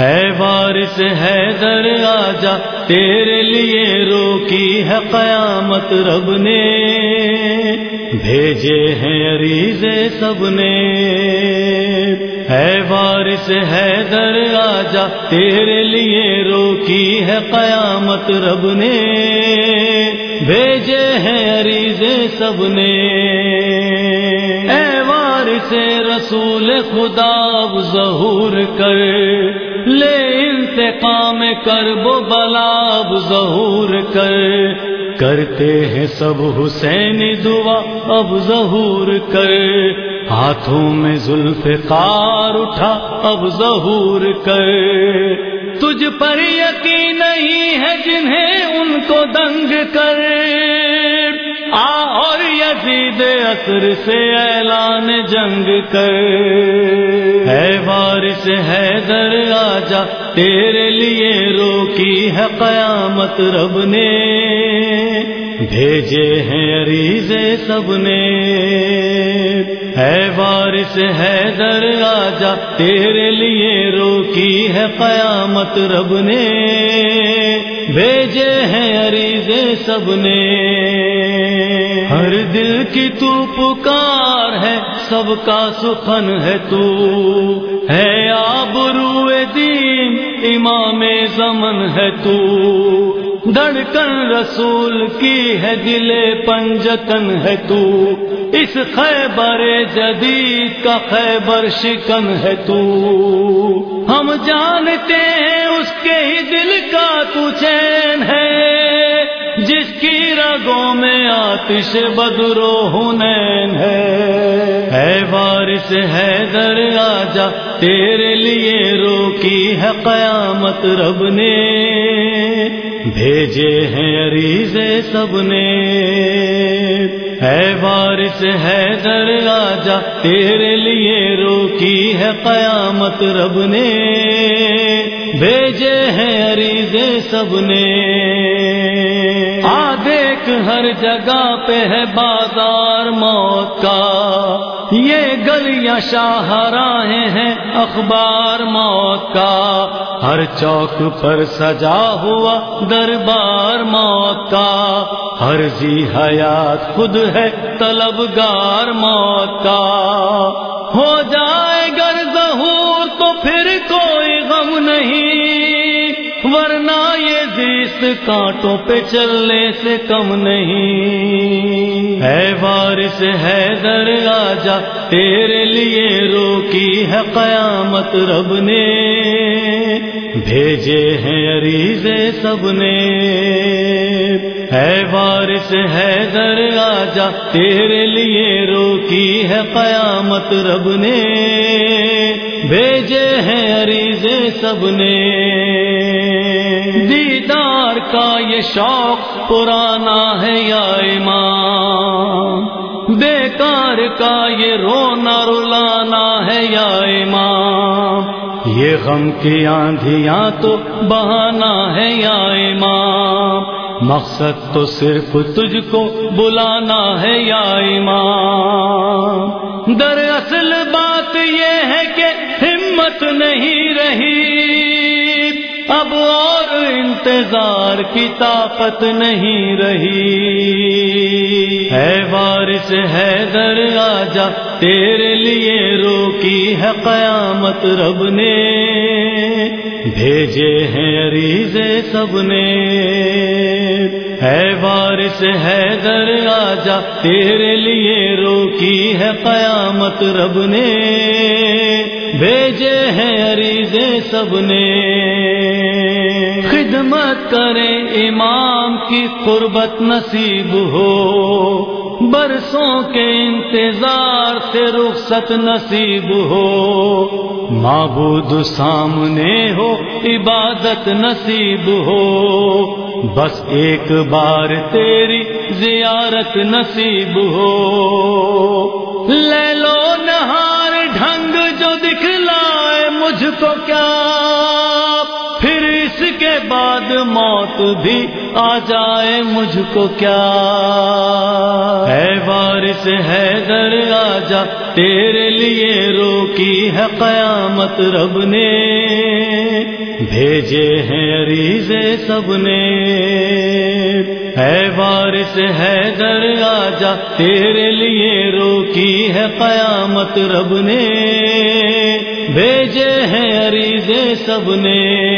ہے وارث ہے در آجا، تیرے لیے روکی ہے قیامت رب نے۔ بھیجے ہیں عریضے سب نے۔ ہے وارث ہے در آجا، تیرے لیے روکی ہے قیامت رب نے۔ بھیجے ہیں عریضے سب نے۔ اے وارث رسول خدا ظہور کر۔ لے انتقام کر وہ بلاب ظہور کر۔ کرتے ہیں سب حسین دعا اب ظہور کر۔ ہاتھوں میں زلف کار اٹھا اب ظہور کر۔ تجھ پر یقین نہیں ہے جنہیں ان کو دنگ کر۔ آ اور یزید اثر سے اعلان جنگ کر۔ ہے وارث ہے در آجا، تیرے لیے روکی ہے قیامت رب نے۔ بھیجے ہیں عریضے سب نے۔ ہے وارث ہے در آجا، تیرے لیے روکی ہے قیامت رب نے۔ بھیجے ہیں عریضے سب نے۔ ہر دل کی تو پکار ہے، سب کا سخن ہے تو۔ ہے آب روئے دین، امام زمن ہے تو۔ دھڑکن رسول کی ہے، دل پنجتن ہے تو۔ اس خیبر جدید کا خیبر شکن ہے تو۔ ہم جانتے ہیں، اس کے ہی دل کا تو چین ہے۔ جس کی رگوں میں آتش بدرو ہنین ہے۔ وارث، ہے در آجا تیرے لیے روکی ہے قیامت رب نے۔ بھیجے ہیں عریضے سب نے۔ ہے وارث، ہے آجا تیرے لیے روکی ہے قیامت رب نے۔ بھیجے ہیں عریضے سب نے۔ ہر جگہ پہ ہے بازار موت کا یہ گلیاں شاہراہیں ہیں اخبار موت کا ہر چوک پر سجا ہوا دربار موت کا ہر زی حیات خود ہے طلبگار موت کا ہو جائے گر ظہور تو پھر کانٹوں پہ چلنے سے کم نہیں۔ ہے وارث، ہے در آجا تیرے لیے روکی ہے قیامت رب نے۔ بھیجے ہیں عریضے سب نے۔ ہے وارث، ہے در آجا تیرے لیے روکی ہے قیامت رب نے۔ بھیجے ہیں عریضے سب نے۔ کا یہ شوق پرانا ہے یا امام بیکار کا یہ رونا رلانا ہے یا امام یہ غم کی آندھیاں تو بہانا ہے یا امام مقصد تو صرف تجھ کو بلانا ہے یا امام دراصل بات یہ ہے کہ ہمت نہیں رہی۔ انتظار کی طاقت نہیں رہی۔ ہے وارث، ہے در آجا، تیرے لیے روکی ہے قیامت رب نے۔ بھیجے ہیں عریضے سب نے۔ ہے وارث، ہے در آجا، تیرے لیے روکی ہے قیامت رب نے۔ بھیجے ہیں عریضے سب نے۔ خدمت کرے امام کی قربت نصیب ہو۔ برسوں کے انتظار سے رخصت نصیب ہو۔ معبود سامنے ہو، عبادت نصیب ہو۔ بس ایک بار تیری زیارت نصیب ہو۔ لے لو نہار ڈھنگ جو دکھلائے مجھ کو کیا۔ موت بھی آ جائے مجھ کو کیا؟ ہے وارث ہے در آجا، تیرے لیے روکی ہے قیامت رب نے۔ بھیجے ہیں عریضے سب نے۔ اے وارث ہے در آجا، تیرے لیے روکی ہے قیامت رب نے۔ بھیجے ہیں عریضے سب نے۔